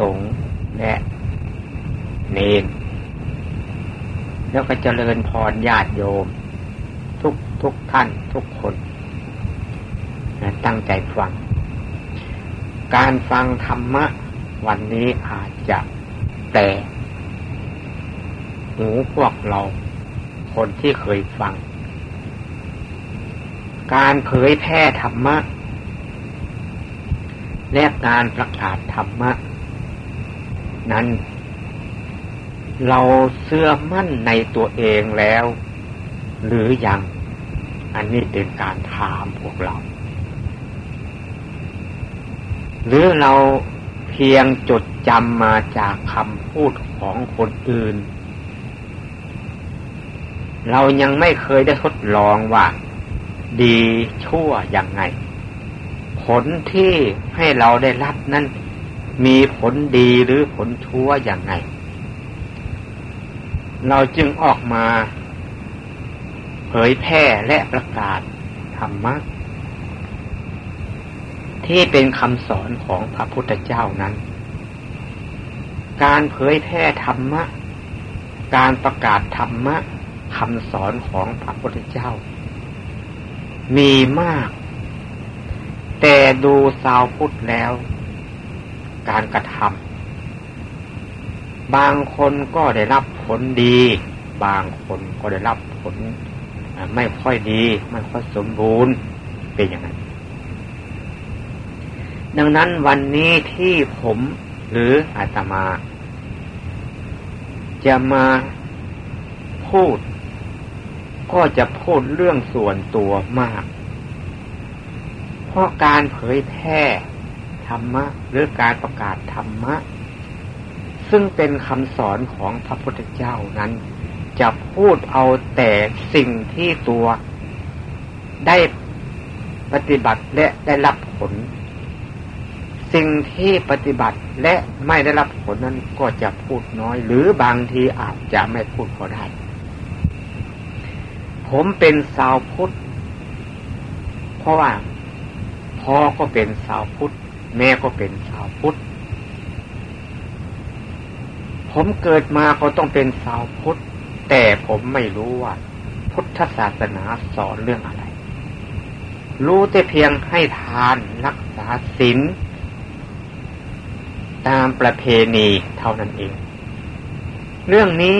สงฆ์และเนนแล้วก็เจริญพรญาติโยม ทุกทุกท่านทุกคนนะตั้งใจฟัง การฟังธรรมะ วันนี้อาจจะแต่หูพวกเรา คนที่เคยฟัง การเผยแพร่ธรรมะ และการประกาศธรรมะ นั้น เราเชื่อมั่นในตัวเองแล้ว หรืออยัง อันนี้เป็นการถามพวกเรา หรือเราเพียงจดจำมาจากคำพูดของคนอื่น เรายังไม่เคยได้ทดลองว่า ดีชั่วอย่างไง ผลที่ให้เราได้รับนั้น มีผลดีหรือผลชั่วอย่างไง เราจึงออกมา เผยแพร่และประกาศธรรมะที่เป็นคำสอนของพระพุทธเจ้านั้น การเผยแพร่ธรรมะ การประกาศธรรมะคำสอนของพระพุทธเจ้า มีมาก แต่ดูสาวพุทธแล้ว การกระทำบางคนก็ได้รับผลดี บางคนก็ได้รับผลไม่ค่อยดี ไม่ค่อยสมบูรณ์เป็นอย่างนั้น ดังนั้นวันนี้ที่ผมหรืออาตมา จะมาพูด ก็จะพูดเรื่องส่วนตัวมาก เพราะการเผยแพร่ ธรรมะ หรือการประกาศธรรมะ ซึ่งเป็นคำสอนของพระพุทธเจ้านั้น จะพูดเอาแต่สิ่งที่ตัวได้ปฏิบัติและได้รับผล สิ่งที่ปฏิบัติและไม่ได้รับผลนั้นก็จะพูดน้อย หรือบางทีอาจจะไม่พูดก็ได้ ผมเป็นสาวพุทธเพราะว่าพ่อก็เป็นสาวพุทธ แม่ก็เป็นสาวพุทธ ผมเกิดมาก็ต้องเป็นสาวพุทธ แต่ผมไม่รู้ว่า พุทธศาสนาสอนเรื่องอะไร รู้แต่เพียงให้ทานรักษาศีลตามประเพณีเท่านั้นเอง เรื่องนี้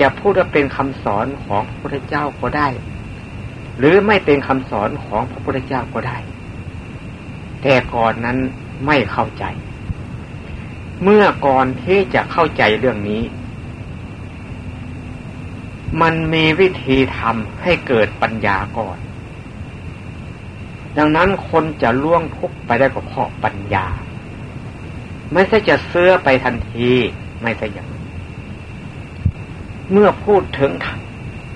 จะพูดว่าเป็นคำสอนของพระพุทธเจ้าก็ได้ หรือไม่เป็นคำสอนของพระพุทธเจ้าก็ได้ แต่ก่อนนั้นไม่เข้าใจ เมื่อก่อนที่จะเข้าใจเรื่องนี้ มันมีวิธีทำให้เกิดปัญญาก่อน ดังนั้นคนจะล่วงทุกไปได้ก็เพราะปัญญา ไม่ใช่จะเสื้อไปทันทีไม่ใช่อย่างเมื่อพูดถึง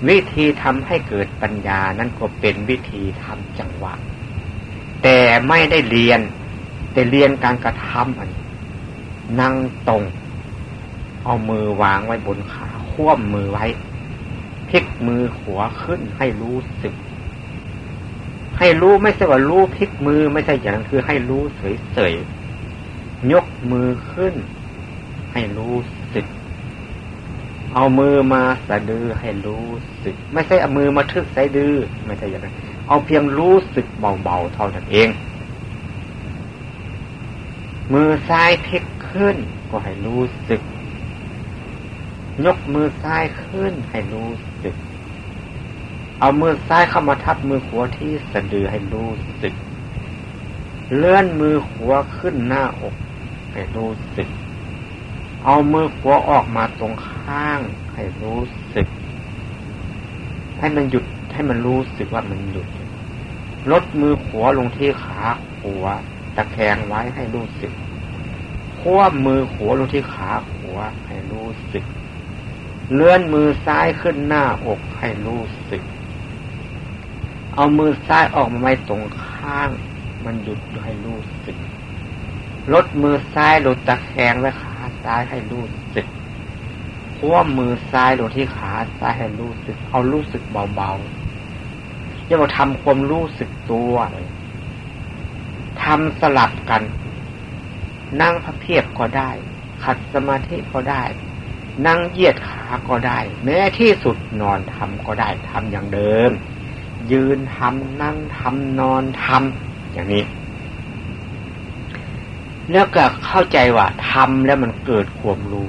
วิธีทำให้เกิดปัญญานั้นก็เป็นวิธีทำจังหวะ แต่ไม่ได้เรียน แต่เรียนการกระทำอันนั่งตรง เอามือวางไว้บนขาคว่ำมือไว้พลิกมือหัวขึ้นให้รู้สึก ให้รู้ไม่ใช่ว่ารู้พลิกมือไม่ใช่อย่างนั้นคือให้รู้เฉยๆยกมือขึ้น ให้รู้สึก เอามือมาสะดือให้รู้สึก ไม่ใช่เอามือมาทึกใส่ดือไม่ใช่อย่างนั้น เอาเพียงรู้สึกเบาๆเท่านั้นเอง มือซ้ายพลิกขึ้นก็ให้รู้สึก ยกมือซ้ายขึ้นให้รู้สึก เอามือซ้ายเข้ามาทับมือขวาที่สะดือให้รู้สึก เลื่อนมือขวาขึ้นหน้าอกให้รู้สึก เอามือขวาออกมาตรงข้างให้รู้สึก ให้มันหยุด ให้มันรู้สึกว่ามันหยุด ลดมือขวาลงที่ขาขวาตะแคงไว้ให้รู้สึกควบมือขวาลงที่ขาขวาให้รู้สึก เลื่อนมือซ้ายขึ้นหน้าอกให้รู้สึก เอามือซ้ายออกมาไว้ตรงข้าง มันหยุดให้รู้สึก ลดมือซ้ายลงตะแคงไว้ขาซ้ายให้รู้สึกควบมือซ้ายลงที่ขาซ้ายให้รู้สึก เอารู้สึกเบาๆ จะมาทำความรู้สึกตัวทำสลับกัน นั่งพระเพียบก็ได้ ขัดสมาธิก็ได้ นั่งเหยียดขาก็ได้ แม้ที่สุดนอนทำก็ได้ทำอย่างเดิม ยืนทำนั่งทำนอนทำอย่างนี้ แล้วก็เข้าใจว่าทำแล้วมันเกิดความรู้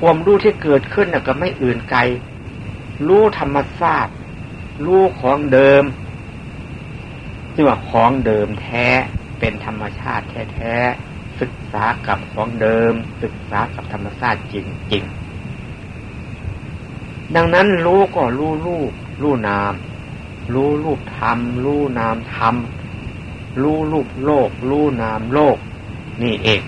ความรู้ที่เกิดขึ้นก็ไม่อื่นไกล รู้ธรรมชาติ รู้ของเดิมที่ว่าของเดิมแท้เป็นธรรมชาติแท้ๆศึกษากับของเดิม ศึกษากับธรรมชาติจริงๆ ดังนั้นรู้ก็รู้รูปรู้นาม รู้รูปธรรม รู้นามธรรม รู้รูปโลก รู้นามโลก นี่เอง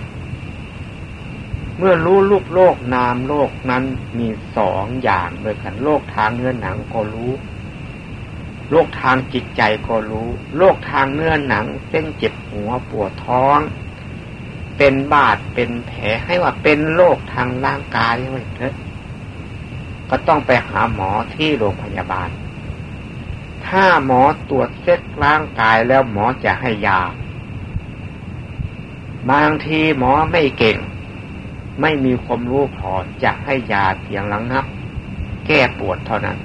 เมื่อรู้รูปโลกนามโลกนั้นมีสองอย่างโดยกันโลกทางเนื้อหนังก็รู้ โรคทางจิตใจก็รู้โรคทางเนื้อหนังเส้นเจ็บหัวปวดท้อง เป็นบาดเป็นแผลให้ว่าเป็นโรคทางร่างกายไว้เถอะก็ต้องไปหาหมอที่โรงพยาบาล ถ้าหมอตรวจเซ็ตร่างกายแล้วหมอจะให้ยา บางทีหมอไม่เก่ง ไม่มีความรู้พอจะให้ยาเพียงระงับ แก้ปวดเท่านั้น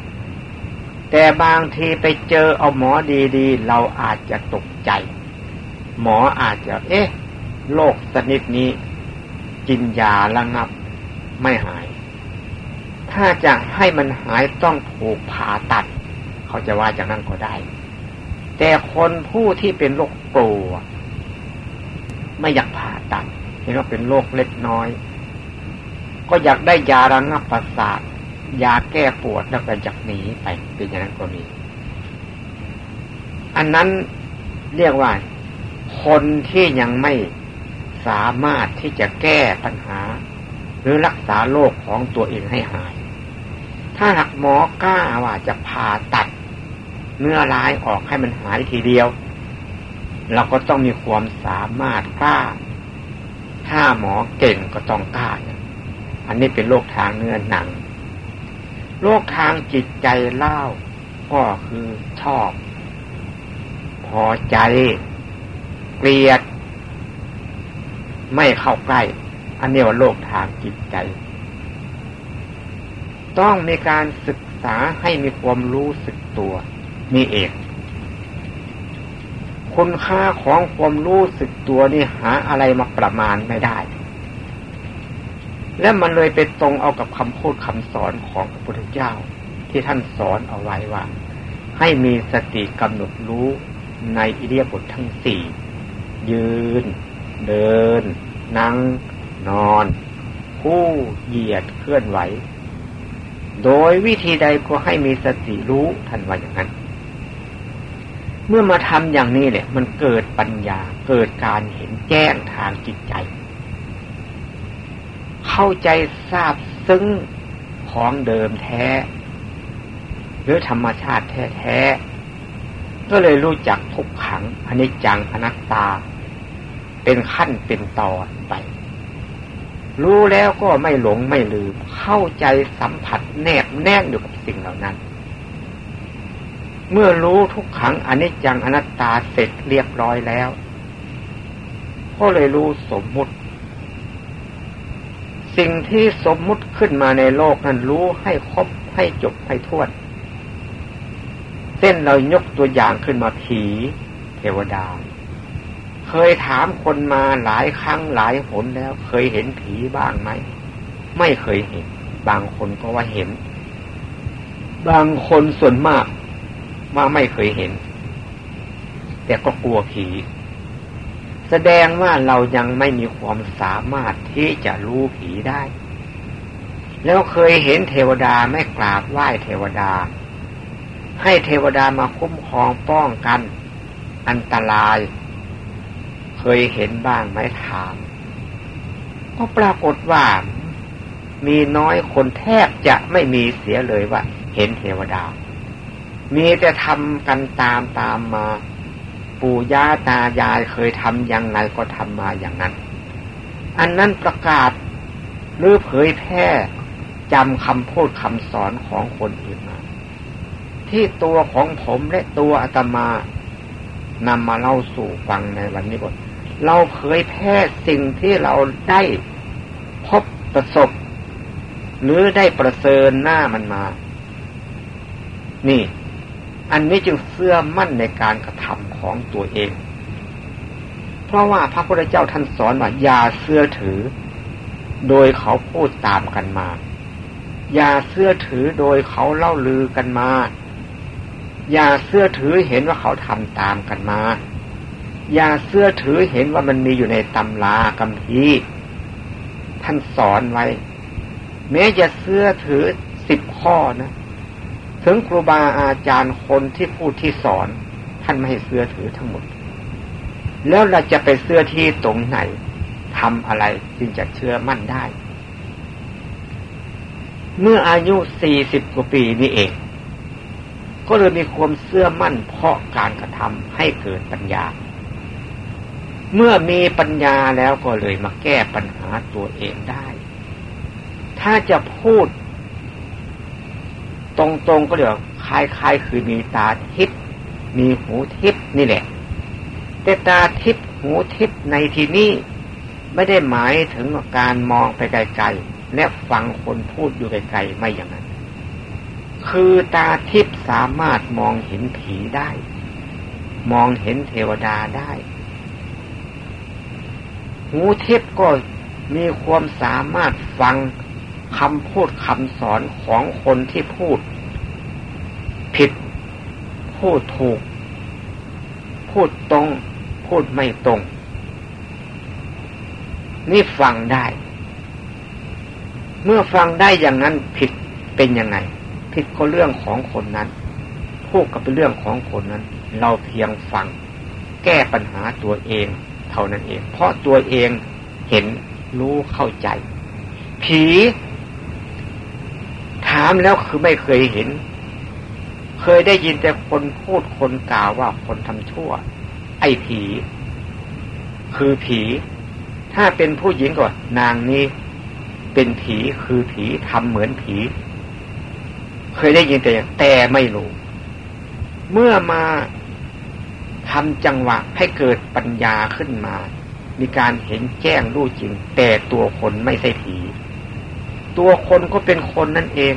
แต่บางทีไปเจอเอาหมอดีๆ เราอาจจะตกใจ หมออาจจะ เอ๊ะโรคชนิดนี้ กินยาระงับ ไม่หาย ถ้าจะให้มันหายต้องถูกผ่าตัด เขาจะว่าอย่างนั้นก็ได้ แต่คนผู้ที่เป็นโรคกลัวไม่อยากผ่าตัดเห็นว่าเป็นโรคเล็กน้อย ก็อยากได้ยาระงับประสาท ยาแก้ปวดแล้วก็จักหนีไปเป็นอย่างนั้นก็มี อันนั้นเรียกว่า คนที่ยังไม่สามารถที่จะแก้ปัญหา หรือรักษาโรคของตัวเองให้หาย ถ้าหากหมอกล้าว่าจะผ่าตัด เนื้อร้ายออกให้มันหายทีเดียว เราก็ต้องมีความสามารถกล้า ถ้าหมอเก่งก็ต้องกล้า อันนี้เป็นโรคทางเนื้อหนัง โรคทางจิตใจเล่า ก็คือชอบ พอใจ เกลียด ไม่เข้าใกล้ อันนี้ว่าโรคทางจิตใจ ต้องมีการศึกษาให้มีความรู้สึกตัว นี่เอง คุณค่าของความรู้สึกตัวนี่หาอะไรมาประมาณไม่ได้ และมันเลยไปตรงเอากับคำพูดคำสอนของพระพุทธเจ้า ที่ท่านสอนเอาไว้ว่า ให้มีสติกำหนดรู้ในอิเดียบททั้งสี่ยืน เดิน นั่ง นอน คู่เหยียดเคลื่อนไหว โดยวิธีใดก็ให้มีสติรู้ท่านว่าอย่างนั้น เมื่อมาทำอย่างนี้แหละ มันเกิดปัญญาเกิดการเห็นแจ้งทางจิตใจ เข้าใจทราบซึ้งของเดิมแท้ หรือธรรมชาติแท้ๆก็เลยรู้จักทุกขังอนิจจังอนัตตา เป็นขั้นเป็นตอนไป รู้แล้วก็ไม่หลงไม่ลืม เข้าใจสัมผัสแนบแน่นอยู่กับสิ่งเหล่านั้น เมื่อรู้ทุกขังอนิจจังอนัตตาเสร็จเรียบร้อยแล้ว ก็เลยรู้สมมุติ สิ่งที่สมมุติขึ้นมาในโลกนั้นรู้ให้ครบให้จบให้ทวเส้นเรายกตัวอย่างขึ้นมาผีเทวดา เคยถามคนมาหลายครั้งหลายหนแล้ว เคยเห็นผีบ้างไหม ไม่เคยเห็น บางคนก็ว่าเห็น บางคนส่วนมากว่าไม่เคยเห็น แต่ก็กลัวผี แสดงว่าเรายังไม่มีความสามารถที่จะรู้ผีได้ แล้วเคยเห็นเทวดาไม่กราบไหว้เทวดา ให้เทวดามาคุ้มครองป้องกัน อันตราย เคยเห็นบ้างไหมถาม ก็ปรากฏว่า มีน้อยคนแทบจะไม่มีเสียเลยว่า เห็นเทวดา มีแต่ทำกันตามตามมา ปู่ย่าตายายเคยทำอย่างไรก็ทำมาอย่างนั้น อันนั้นประกาศหรือเผยแพร่จำคำพูดคำสอนของคนอื่นมา ที่ตัวของผมและตัวอาตมานำมาเล่าสู่ฟังในวันนี้บทเราเผยแพร่สิ่งที่เราได้พบประสบ หรือได้ประเสริญหน้ามันมา นี่ อันนี้จึงเสื่อมั่นในการกระทำของตัวเอง เพราะว่าพระพุทธเจ้าท่านสอนว่าอย่าเสื่อถือ โดยเขาพูดตามกันมา อย่าเสื่อถือโดยเขาเล่าลือกันมา อย่าเสื่อถือเห็นว่าเขาทำตามกันมา อย่าเสื่อถือเห็นว่ามันมีอยู่ในตำรากัมพีท่านสอนไว้ แม้จะเสื้อถือสิบข้อนะ ถึงครูบาอาจารย์คนที่พูดที่สอน ท่านไม่ให้เสื้อถือทั้งหมด แล้วเราจะไปเสื้อที่ตรงไหนทำอะไรจึงจะเชื่อมั่นได้ เมื่ออายุสี่สิบกว่าปีนี่เอง ก็เลยมีความเชื่อมั่นเพราะการกระทำให้เกิดปัญญา เมื่อมีปัญญาแล้วก็เลยมาแก้ปัญหาตัวเองได้ ถ้าจะพูด ตรงๆก็เดี๋ยวคล้ายๆคือมีตาทิพย์มีหูทิพย์นี่แหละแต่ตาทิพย์หูทิพย์ในที่นี้ไม่ได้หมายถึงการมองไปไกลๆและฟังคนพูดอยู่ไกลๆไม่อย่างนั้น คือตาทิพย์สามารถมองเห็นผีได้ มองเห็นเทวดาได้ หูทิพย์ก็มีความสามารถฟัง คำพูดคำสอนของคนที่พูด ผิด พูดถูก พูดตรง พูดไม่ตรง นี่ฟังได้ เมื่อฟังได้อย่างนั้นผิดเป็นยังไง ผิดก็เรื่องของคนนั้น พูดก็เป็นเรื่องของคนนั้น เราเพียงฟัง แก้ปัญหาตัวเอง เท่านั้นเอง เพราะตัวเองเห็นรู้เข้าใจ ผีามแล้วคือไม่เคยเห็น เคยได้ยินแต่คนพูดคนกล่าวว่าคนทำชั่ว ไอ้ผี คือผี ถ้าเป็นผู้หญิงก็นางนี้ เป็นผีคือผีทำเหมือนผี เคยได้ยินแต่แต่ไม่รู้ เมื่อมาทำจังหวะให้เกิดปัญญาขึ้นมา มีการเห็นแจ้งรู้จริง แต่ตัวคนไม่ใช่ผี ตัวคนก็เป็นคนนั่นเอง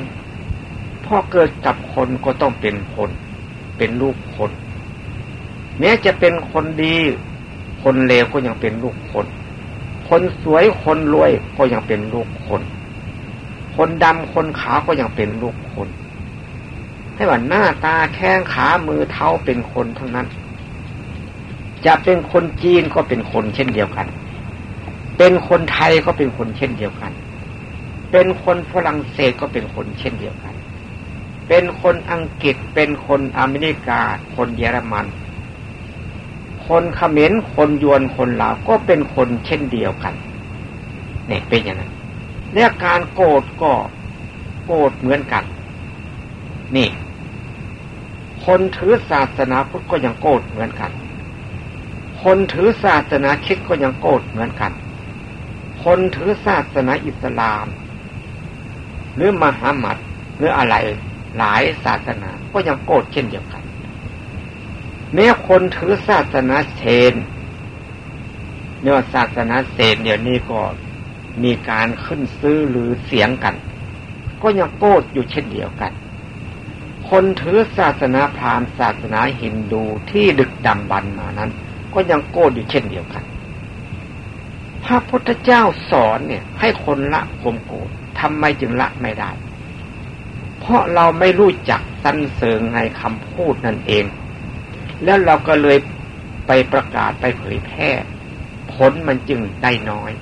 พ่อเกิดกับคนก็ต้องเป็นคน เป็นลูกคน แม้จะเป็นคนดี คนเลวก็ยังเป็นลูกคน คนสวยคนรวยก็ยังเป็นลูกคน คนดำคนขาวก็ยังเป็นลูกคนให้ว่าหน้าตาแข้งขามือเท้าเป็นคนทั้งนั้น จะเป็นคนจีนก็เป็นคนเช่นเดียวกัน เป็นคนไทยก็เป็นคนเช่นเดียวกัน เป็นคนฝรั่งเศสก็เป็นคนเช่นเดียวกัน เป็นคนอังกฤษเป็นคนอเมริกา คนเยอรมัน คนเขมรคนยวนคนลาวก็เป็นคนเช่นเดียวกันเนี่ยเป็นอย่างนั้นเรื่องการโกรธก็โกรธเหมือนกัน นี่ คนถือศาสนาพุทธก็ยังโกรธเหมือนกัน คนถือศาสนาคิดก็ยังโกรธเหมือนกัน คนถือศาสนาอิสลาม หรือมหามัดหรืออะไรหลายศาสนาก็ยังโกรธเช่นเดียวกันแม้คนถือศาสนาเชนเนื้อศาสนาเซนเดี๋ยวนี้ก็มีการขึ้นซื้อหรือเสียงกัน ก็ยังโกรธอยู่เช่นเดียวกัน คนถือศาสนาพราหมณ์ศาสนาฮินดูที่ดึกดำบรรมานั้น ก็ยังโกรธอยู่เช่นเดียวกัน พระพุทธเจ้าสอนเนี่ย ให้คนละความโกรธ ทำไมจึงละไม่ได้ เพราะเราไม่รู้จักสันเสริงในคำพูดนั่นเอง แล้วเราก็เลยไปประกาศไปเผยแพร่ ผลมันจึงได้น้อย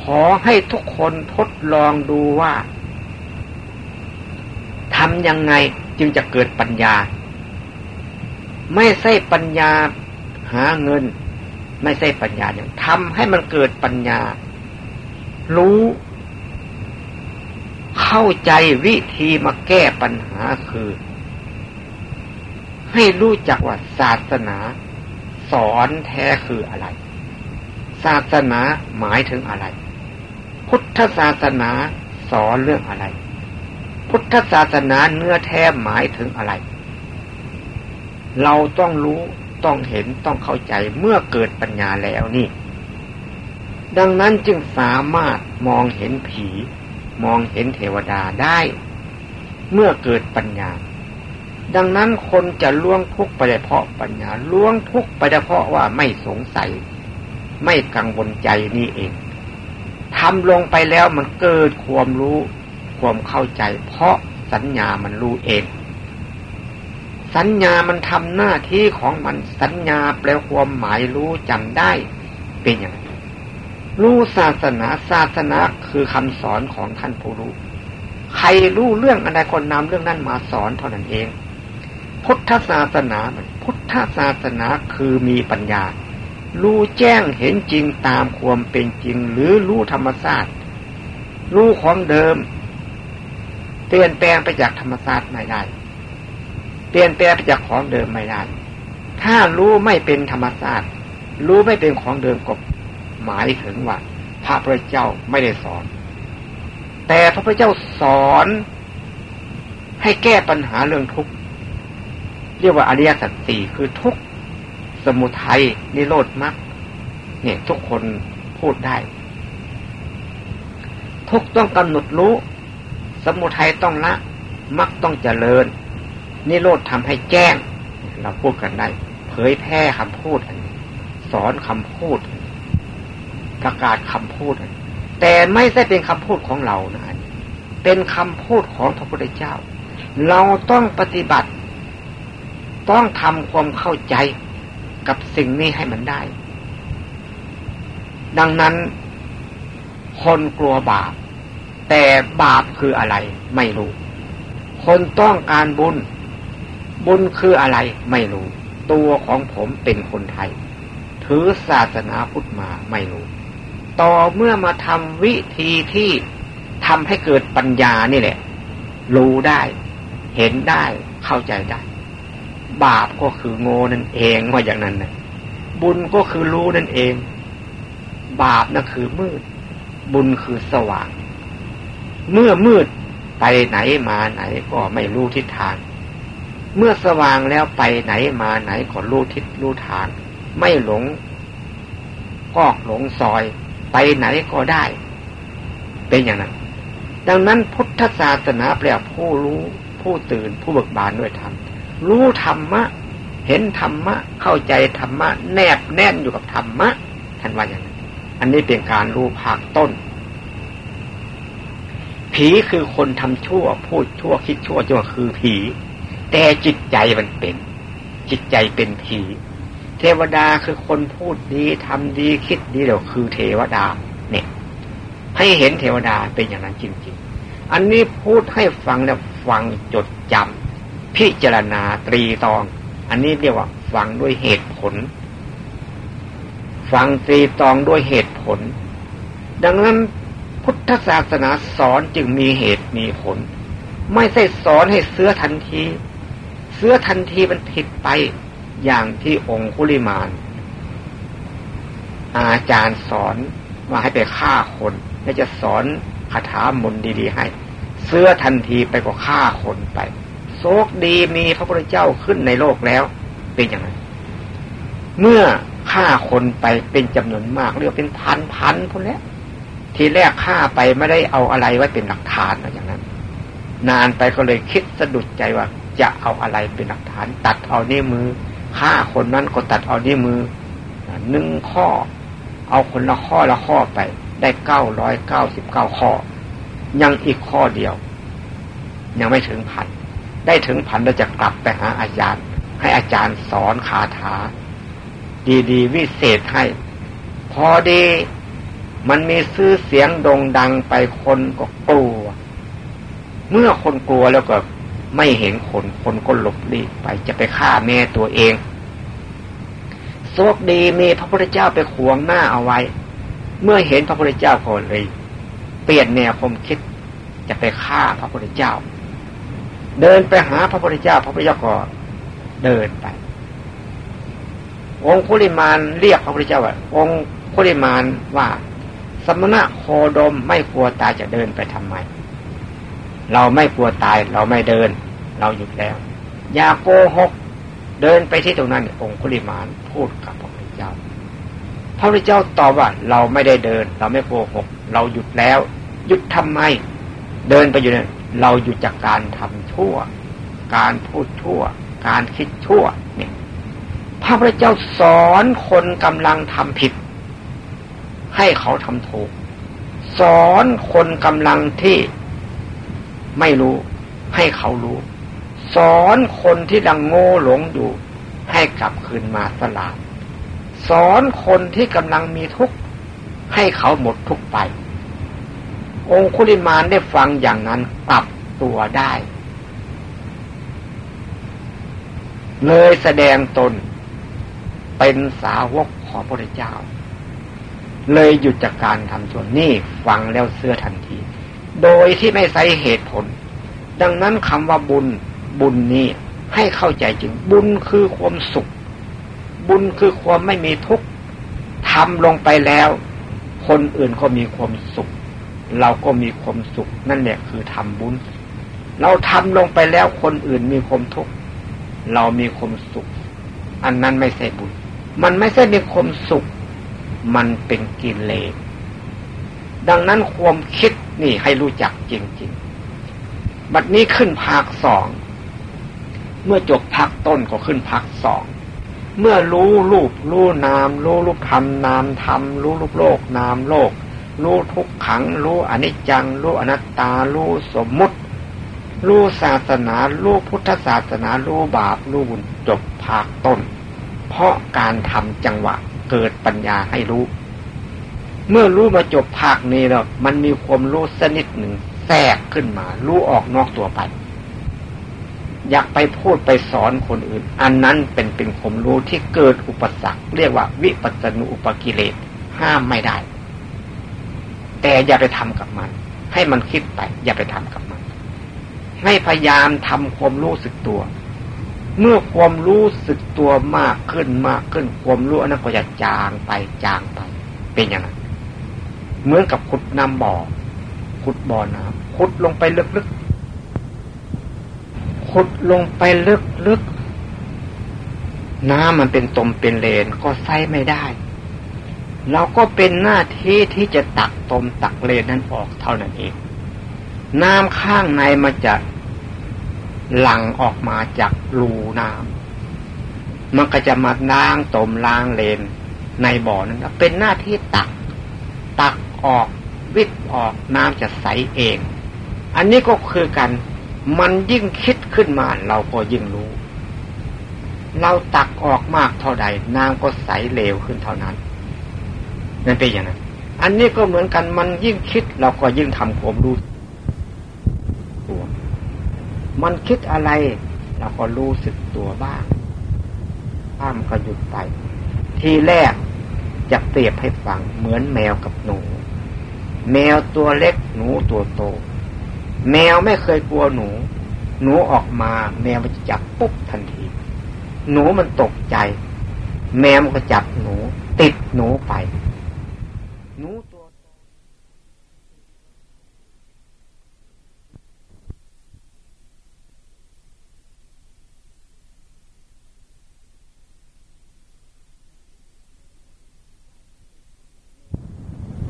ขอให้ทุกคนทดลองดูว่าทำยังไงจึงจะเกิดปัญญา ไม่ใช่ปัญญาหาเงิน ไม่ใช่ปัญญาอย่างทำให้มันเกิดปัญญา รู้ เข้าใจวิธีมาแก้ปัญหาคือ ให้รู้จักว่าศาสนา สอนแท้คืออะไร ศาสนาหมายถึงอะไร พุทธศาสนาสอนเรื่องอะไร พุทธศาสนาเนื้อแท้หมายถึงอะไร เราต้องรู้ต้องเห็นต้องเข้าใจเมื่อเกิดปัญญาแล้วนี่ ดังนั้นจึงสามารถมองเห็นผี มองเห็นเทวดาได้ เมื่อเกิดปัญญา ดังนั้นคนจะล่วงทุกไปเพราะปัญญาล่วงทุกไปเพราะว่าไม่สงสัย ไม่กังวลใจนี่เองทำลงไปแล้วมันเกิดความรู้ ความเข้าใจ เพราะสัญญามันรู้เอง สัญญามันทำหน้าที่ของมันสัญญาแปลความหมายรู้จำได้เป็นอย่างไร รู้ศาสนาศาสนาคือคำสอนของท่านผู้รู้ ใครรู้เรื่องอะไรคนนำเรื่องนั้นมาสอนเท่านั้นเอง พุทธศาสนาพุทธศาสนาคือมีปัญญา รู้แจ้งเห็นจริงตามความเป็นจริง หรือรู้ธรรมชาติรู้ของเดิม เปลี่ยนแปลงไปจากธรรมชาติไม่ได้ เปลี่ยนแปลงไปจากของเดิมไม่ได้ ถ้ารู้ไม่เป็นธรรมชาติรู้ไม่เป็นของเดิมก็ มายถึงว่าพระพุทธเจ้าไม่ได้สอน แต่พระพุทธเจ้าสอน ให้แก้ปัญหาเรื่องทุกข์เรียกว่าอริยสัจสี่คือทุกข์สมุทัยนิโรธมรรคเนี่ยทุกคนพูดได้ ทุกต้องกำหนดรู้ สมุทัยต้องละมรรคต้องเจริญ นิโรธทำให้แจ้ง เราพูดกันได้ เผยแพร่คำพูด สอนคำพูด ประกาศคำพูด แต่ไม่ใช่เป็นคำพูดของเรานะเป็นคำพูดของพระพุทธเจ้า เราต้องปฏิบัติ ต้องทำความเข้าใจกับสิ่งนี้ให้มันได้ ดังนั้น คนกลัวบาป แต่บาปคืออะไร ไม่รู้ คนต้องการบุญ บุญคืออะไร ไม่รู้ ตัวของผมเป็นคนไทย ถือศาสนาพุทธมาไม่รู้ ต่อเมื่อมาทำวิธีที่ทำให้เกิดปัญญานี่แหละ รู้ได้ เห็นได้เข้าใจได้ บาปก็คือโง่นั่นเองว่าอย่างนั้นนะบุญก็คือรู้นั่นเอง บาปนั่นคือมืด บุญคือสว่าง เมื่อมืดไปไหนมาไหนก็ไม่รู้ทิศทาง เมื่อสว่างแล้วไปไหนมาไหนก็รู้ทิศรู้ทาง ไม่หลงกอกหลงซอย ไปไหนก็ได้ เป็นอย่างนั้น ดังนั้นพุทธศาสนาแปลผู้รู้ผู้ตื่นผู้เบิกบานด้วยธรรม รู้ธรรมะ เห็นธรรมะ เข้าใจธรรมะ แนบแน่นอยู่กับธรรมะท่านว่าอย่างนั้น อันนี้เป็นการรู้ภาคต้น ผีคือคนทำชั่ว พูดชั่วคิดชั่วจังคือผี แต่จิตใจมันเป็น จิตใจเป็นผี เทวดาคือคนพูดดีทำดีคิดดีเดี๋ยวคือเทวดา เนี่ย ให้เห็นเทวดาเป็นอย่างนั้นจริงๆ อันนี้พูดให้ฟังแล้วฟังจดจำพิจารณาตรีตอง อันนี้เรียกว่าฟังด้วยเหตุผล ฟังตรีตองด้วยเหตุผล ดังนั้นพุทธศาสนาสอนจึงมีเหตุมีผล ไม่ใช่สอนให้เสื้อทันที เสื้อทันทีมันผิดไป อย่างที่องคุลิมาน อาจารย์สอนมาให้ไปฆ่าคน และจะสอนคาถามนดีๆให้ เสื้อทันทีไปก็ฆ่าคนไป โชคดีมีพระพุทธเจ้าขึ้นในโลกแล้วเป็นอย่างไรเมื่อฆ่าคนไปเป็นจำนวนมากเรียกเป็นพันพันคนแล้วทีแรกฆ่าไปไม่ได้เอาอะไรไว้เป็นหลักฐานอย่างนั้น นานไปก็เลยคิดสะดุดใจว่าจะเอาอะไรเป็นหลักฐาน ตัดเอาเนิ้วมือ ฆ่าคนนั้นก็ตัดเอานิ้วมือหนึ่งข้อ เอาคนละข้อละข้อไป ได้เก้าร้อยเก้าสิบเก้าข้อ ยังอีกข้อเดียว ยังไม่ถึงพันได้ถึงพันเราจะกลับไปหาอาจารย์ ให้อาจารย์สอนคาถา ดีๆ วิเศษให้ พอดีมันมีซื้อเสียงโด่งดังไปคนก็กลัว เมื่อคนกลัวแล้วก็ ไม่เห็นคนคนก็หลบหลีกไปจะไปฆ่าแม่ตัวเองโชคดีมีพระพุทธเจ้าไปขวงหน้าเอาไว้ เมื่อเห็นพระพุทธเจ้าก็เลย เปลี่ยนแนวความคิดจะไปฆ่าพระพุทธเจ้า เดินไปหาพระพุทธเจ้า พระพุทธเจ้าก็เดินไป องคุลิมานเรียกพระพุทธเจ้าว่าองคุลิมานว่า สมณะโคดมไม่กลัวตายจะเดินไปทำไม เราไม่กลัวตายเราไม่เดิน เราหยุดแล้ว อย่าโกหก เดินไปที่ตรงนั้น องคุลิมานพูดกับพระพุทธเจ้า พระพุทธเจ้าตอบว่าเราไม่ได้เดิน เราไม่โกหก เราหยุดแล้ว หยุดทำไม เดินไปอยู่เนี่ยเราหยุดจากการทำชั่ว การพูดชั่ว การคิดชั่วเนี่ยพระพุทธเจ้าสอนคนกำลังทำผิด ให้เขาทำถูก สอนคนกำลังที่ ไม่รู้ ให้เขารู้ สอนคนที่ดังโง่หลงอยู่ ให้กลับคืนมาสลาดสอนคนที่กำลังมีทุกข์ให้เขาหมดทุกข์ไป องคุลิมานได้ฟังอย่างนั้นปรับตัวได้ เลยแสดงตนเป็นสาวกของพระเจ้า เลยหยุดจากการทำชนนี่ฟังแล้วเสื้อทันที โดยที่ไม่ใส่เหตุผล ดังนั้นคำว่าบุญบุญนี้ให้เข้าใจจริง บุญคือความสุข บุญคือความไม่มีทุกข์ทำลงไปแล้ว คนอื่นก็มีความสุข เราก็มีความสุข นั่นแหละคือทำบุญ เราทำลงไปแล้วคนอื่นมีความทุกข์เรามีความสุข อันนั้นไม่ใช่บุญ มันไม่ใช่มีความสุข มันเป็นกิเลสดังนั้นความคิด นี่ให้รู้จักจริงๆ บัดนี้ขึ้นภาคสอง เมื่อจบพักต้นก็ขึ้นพักสอง เมื่อรู้รูปรู้นาม รู้รูปธรรมนามธรรมรู้รูปโลกนามโลก รู้ทุกขัง รู้อนิจจัง รู้อนัตตา รู้สมมุติ รู้ศาสนา รู้พุทธศาสนา รู้บาป รู้บุญจบภาคต้น เพราะการทำจังหวะเกิดปัญญาให้รู้ เมื่อรู้มาจบภาคนี้แล้วมันมีความรู้สนิดหนึ่งแทรกขึ้นมา รู้ออกนอกตัวไป อยากไปพูดไปสอนคนอื่น อันนั้นเป็นเป็นความรู้ที่เกิดอุปสรรค เรียกว่าวิปัสสนุอุปกิเลสห้ามไม่ได้ แต่อย่าไปทำกับมัน ให้มันคิดไป อย่าไปทำกับมัน ให้พยายามทำความรู้สึกตัว เมื่อความรู้สึกตัวมากขึ้นมากขึ้น ความรู้อันั้นก็จะจางไปจางไป เป็นอย่างนั้น เหมือนกับขุดน้ำบ่อ ขุดบ่อน้ำขุดลงไปลึกๆ ขุดลงไปลึกๆ น้ำมันเป็นตมเป็นเลนก็ใส่ไม่ได้ เราก็เป็นหน้าที่ที่จะตักตมตักเลนนั้นออกเท่านั้นเอง น้ำข้างในมันจะหลั่งออกมาจากรูน้ำมันก็จะมาล้างตมล้างเลนในบ่อนั้นเป็นหน้าที่ตัก ตัก ออก วิทออกน้ำจะใสเอง อันนี้ก็คือการมันยิ่งคิดขึ้นมาเราก็ยิ่งรู้ เราตักออกมากเท่าใดน้ำก็ใสเลวขึ้นเท่านั้นนั่นเป็นอย่างนั้นอันนี้ก็เหมือนกันมันยิ่งคิดเราก็ยิ่งทำความรู้ตัวมันคิดอะไรเราก็รู้สึกตัวบ้างข้ามก็หยุดไป ทีแรกจะเปรียบให้ฟังเหมือนแมวกับหนู แมวตัวเล็กหนูตัวโต แมวไม่เคยกลัวหนู หนูออกมาแมวมันจะจับปุ๊บทันที หนูมันตกใจ แมวมันก็จับหนู ติดหนูไป หนูตัว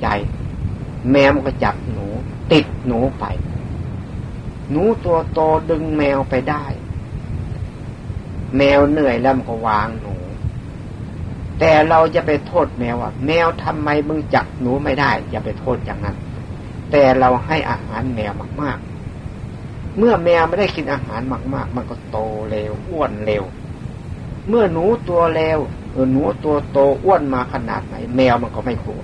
ใจ แมวมันก็จับหนู ติดหนูไป หนูตัวโตดึงแมวไปได้ แมวเหนื่อยแล้วมันก็วางหนู แต่เราจะไปโทษแมวว่าแมวทำไมมึงจับหนูไม่ได้ อย่าไปโทษอย่างนั้น แต่เราให้อาหารแมวมาก ๆ เมื่อแมวไม่ได้กินอาหารมาก ๆ มันก็โตเร็วอ้วนเร็ว เมื่อหนูตัวเร็วเออหนูตัวโตอ้วนมาขนาดไหน แมวมันก็ไม่กลัว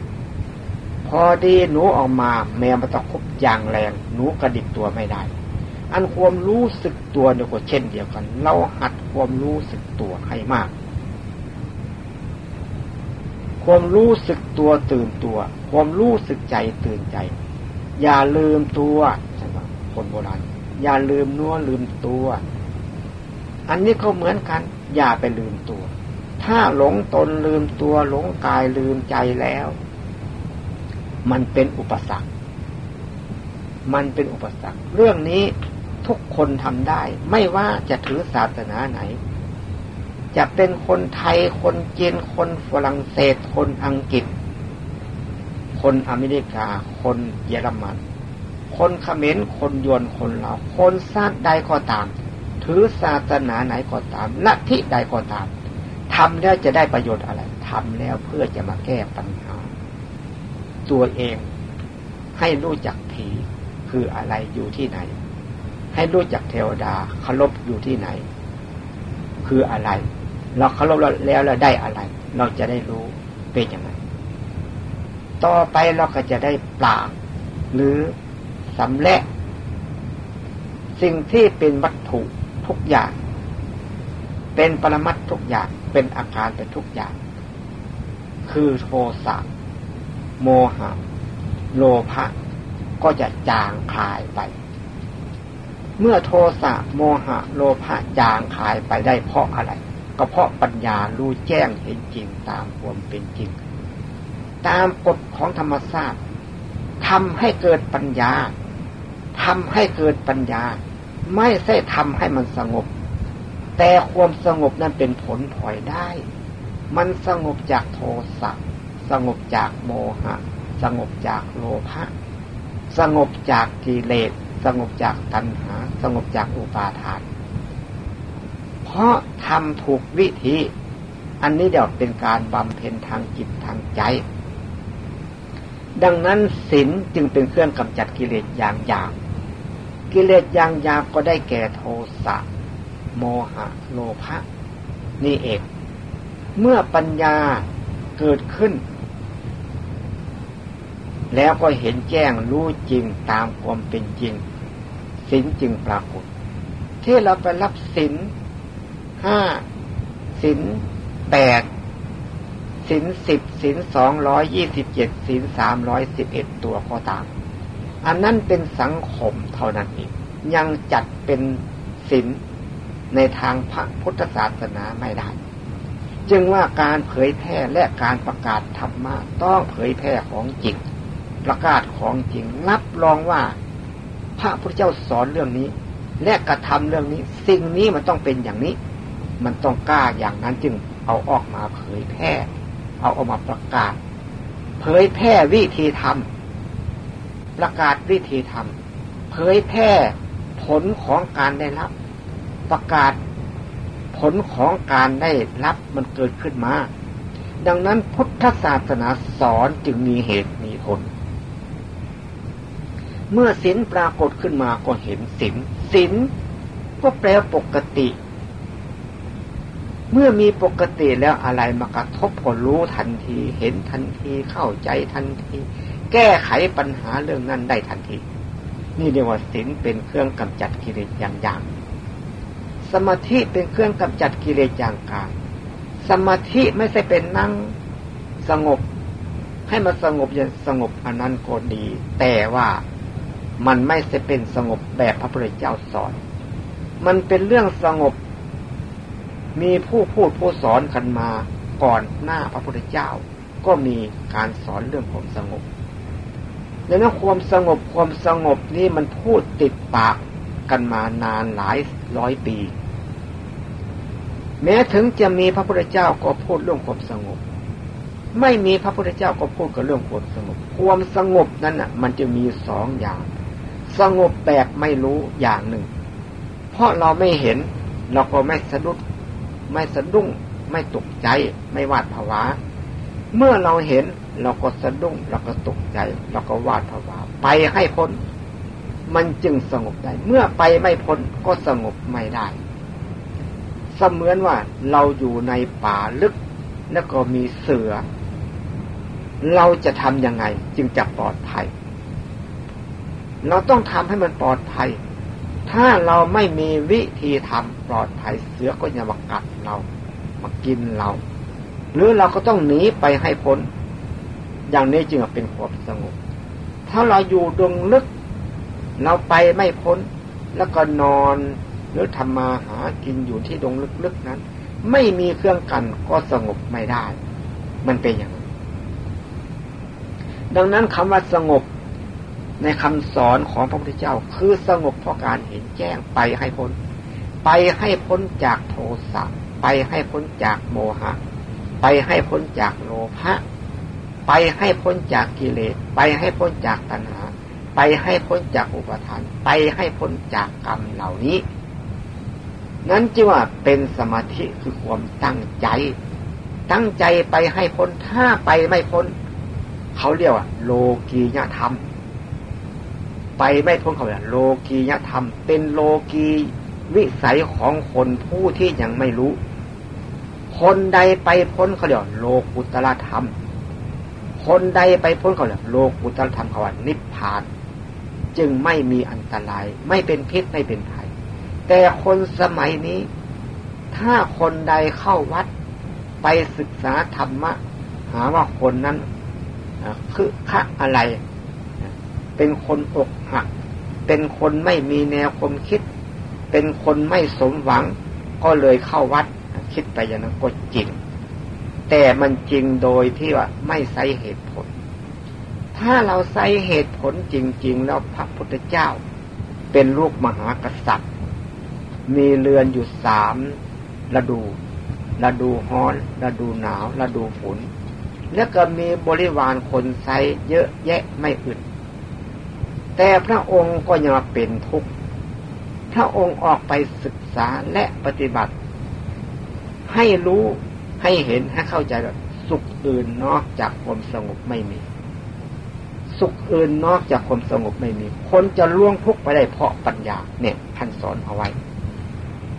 พอดีหนูออกมาแมวมันต้องคุบยางแรง หนูกระดิกตัวไม่ได้ อันความรู้สึกตัวเนี่ยก็เช่นเดียวกัน เราหัดความรู้สึกตัวให้มาก ความรู้สึกตัวตื่นตัว ความรู้สึกใจตื่นใจ อย่าลืมตัวใช่ไหมคนโบราณอย่าลืมนัวลืมตัว อันนี้ก็เหมือนกัน อย่าไปลืมตัว ถ้าหลงตนลืมตัว หลงกายลืมใจแล้ว มันเป็นอุปสรรค มันเป็นอุปสรรค เรื่องนี้ทุกคนทำได้ ไม่ว่าจะถือศาสนาไหน จะเป็นคนไทย คนจีน คนฝรั่งเศส คนอังกฤษ คนอเมริกา คนเยอรมัน คนเขมร คนยวน คนลาว คนชาติใดก็ตาม ถือศาสนาไหนก็ตามลัทธิใดก็ตามทำแล้วจะได้ประโยชน์อะไรทำแล้วเพื่อจะมาแก้ปัญหา ตัวเอง ให้รู้จักผีคืออะไรอยู่ที่ไหน ให้รู้จักเทวดาเคารพอยู่ที่ไหน คืออะไร เราเคารพแล้วเราได้อะไร เราจะได้รู้เป็นยังไงต่อไปเราก็จะได้ปราบหรือสำเร็จสิ่งที่เป็นวัตถุทุกอย่าง เป็นปรมัตทุกอย่าง เป็นอาการเป็นทุกอย่าง คือโทสะ โมหะ โลภะก็จะจางคลายไป เมื่อโทสะโมหะ โลภะจางคลายไปได้เพราะอะไร ก็เพราะปัญญารู้แจ้งเห็นจริงตามความเป็นจริง ตามกฎของธรรมชาติทำให้เกิดปัญญาทำให้เกิดปัญญา ไม่ใช่ทำให้มันสงบ แต่ความสงบนั้นเป็นผลถอยได้ มันสงบจากโทสะ สงบจากโมหะ สงบจากโลภะสงบจากกิเลสสงบจากตัณหา สงบจากอุปาทาน เพราะทำถูกวิธี อันนี้เดี๋ยวเป็นการบำเพ็ญทางจิตทางใจ ดังนั้นศีลจึงเป็นเครื่องกำจัดกิเลสอย่างหยาบกิเลสอย่างหยาบก็ได้แก่โทสะโมหะ โลภะนี่เอง เมื่อปัญญาเกิดขึ้น แล้วก็เห็นแจ้งรู้จริงตามความเป็นจริงสินจึงปรากฏ ที่เราไปรับสินห้าสินแปดสินสิบสินสองร้อยยี่สิบเจ็ดสินสามร้อยสิบเอ็ดตัวก็ตาม อันนั้นเป็นสังคมเท่านั้นเองยังจัดเป็นสินในทางพระพุทธศาสนาไม่ได้ จึงว่าการเผยแพร่และการประกาศธรรมะต้องเผยแพร่ของจริง ประกาศของจริง รับรองว่า พระพุทธเจ้าสอนเรื่องนี้ และกระทำเรื่องนี้ สิ่งนี้มันต้องเป็นอย่างนี้ มันต้องกล้าอย่างนั้นจึงเอาออกมาเผยแพร่เอาออกมาประกาศ เผยแพร่วิธีทำประกาศวิธีทำเผยแพร่ผลของการได้รับ ประกาศผลของการได้รับมันเกิดขึ้นมา ดังนั้นพุทธศาสนาสอนจึงมีเหตุ เมื่อศีลปรากฏขึ้นมาก็เห็นศีลศีลก็แปลปกติ เมื่อมีปกติแล้วอะไรมากระทบก็รู้ทันที เห็นทันทีเข้าใจทันที แก้ไขปัญหาเรื่องนั้นได้ทันที นี่เรียกว่าศีลเป็นเครื่องกำจัดกิเลสอย่างอย่างสมาธิเป็นเครื่องกำจัดกิเลสอย่างกลางสมาธิไม่ใช่เป็นนั่งสงบ ให้มาสงบอย่างสงบอันนั้นก็ดี แต่ว่า มันไม่จะเป็นสงบแบบพระพุทธเจ้าสอน มันเป็นเรื่องสงบ มีผู้พูดผู้สอนกันมาก่อนหน้าพระพุทธเจ้า ก็มีการสอนเรื่องความสงบดังนั้นความสงบความสงบนี้มันพูดติดปากกันมานานหลายร้อยปี แม้ถึงจะมีพระพุทธเจ้าก็พูดเรื่องความสงบ ไม่มีพระพุทธเจ้าก็พูดกับเรื่องความสงบ ความสงบนั้นอะ มันจะมีสองอย่าง สงบแบบไม่รู้อย่างหนึ่ง เพราะเราไม่เห็น เราก็ไม่สะดุดไม่สะดุ้ง ไม่ตกใจ ไม่วาดภาวะเมื่อเราเห็นเราก็สะดุ้ง เราก็ตกใจ เราก็วาดภาวะไปให้พ้น มันจึงสงบได้ เมื่อไปไม่พ้นก็สงบไม่ได้เสมือนว่าเราอยู่ในป่าลึกแล้วก็มีเสือ เราจะทำยังไงจึงจะปลอดภัย เราต้องทำให้มันปลอดภัย ถ้าเราไม่มีวิธีทำปลอดภัยเสือก็จะมากัดเรา มากินเรา หรือเราก็ต้องหนีไปให้พ้น อย่างนี้จึงเป็นความสงบ ถ้าเราอยู่ดงลึก เราไปไม่พ้น แล้วก็นอนหรือทำมาหากินอยู่ที่ดงลึกๆนั้น ไม่มีเครื่องกันก็สงบไม่ได้ มันเป็นอย่างนั้นดังนั้นคำว่าสงบ ในคำสอนของพระพุทธเจ้า คือสงบเพราะการเห็นแจ้งไปให้พ้น ไปให้พ้นจากโทสะไปให้พ้นจากโมหะ ไปให้พ้นจากโลภะไปให้พ้นจากกิเลส ไปให้พ้นจากตัณหา ไปให้พ้นจากอุปทาน ไปให้พ้นจากกรรมเหล่านี้ นั้นจึงว่าเป็นสมาธิคือความตั้งใจ ตั้งใจไปให้พ้นถ้าไปไม่พ้น เขาเรียกว่า โลกียธรรม ไปไม่พ้นเขาเรียโลกียธรรม เป็นโลกีวิสัยของคนผู้ที่ยังไม่รู้ คนใดไปพ้นเขาเรียกโลกุตละธรรม คนใดไปพ้นเขาเรียกโลกุตละธรรมเขาว่านิพพาน จึงไม่มีอันตราย ไม่เป็นพิษไม่เป็นภัย แต่คนสมัยนี้ ถ้าคนใดเข้าวัด ไปศึกษาธรรมะ หาว่าคนนั้นคือคะอะไร เป็นคนอกหัก เป็นคนไม่มีแนวความคิด เป็นคนไม่สมหวัง ก็เลยเข้าวัดคิดไปอย่างนั้นก็จริง แต่มันจริงโดยที่ว่าไม่ใส่เหตุผล ถ้าเราใส่เหตุผลจริง ๆ แล้วพระพุทธเจ้า เป็นลูกมหากษัตริย์ มีเรือนอยู่สามฤดูฤดูฮ้อนฤดูหนาวฤดูฝนแล้วก็มีบริวารคนใช้เยอะแยะไม่อึด แต่พระองค์ก็ยังเป็นทุกข์ พระองค์ออกไปศึกษาและปฏิบัติ ให้รู้ให้เห็นให้เข้าใจสุขอื่นนอกจากความสงบไม่มี สุขอื่นนอกจากความสงบไม่มี คนจะล่วงทุกข์ไปได้เพราะปัญญาเนี่ยท่านสอนเอาไว้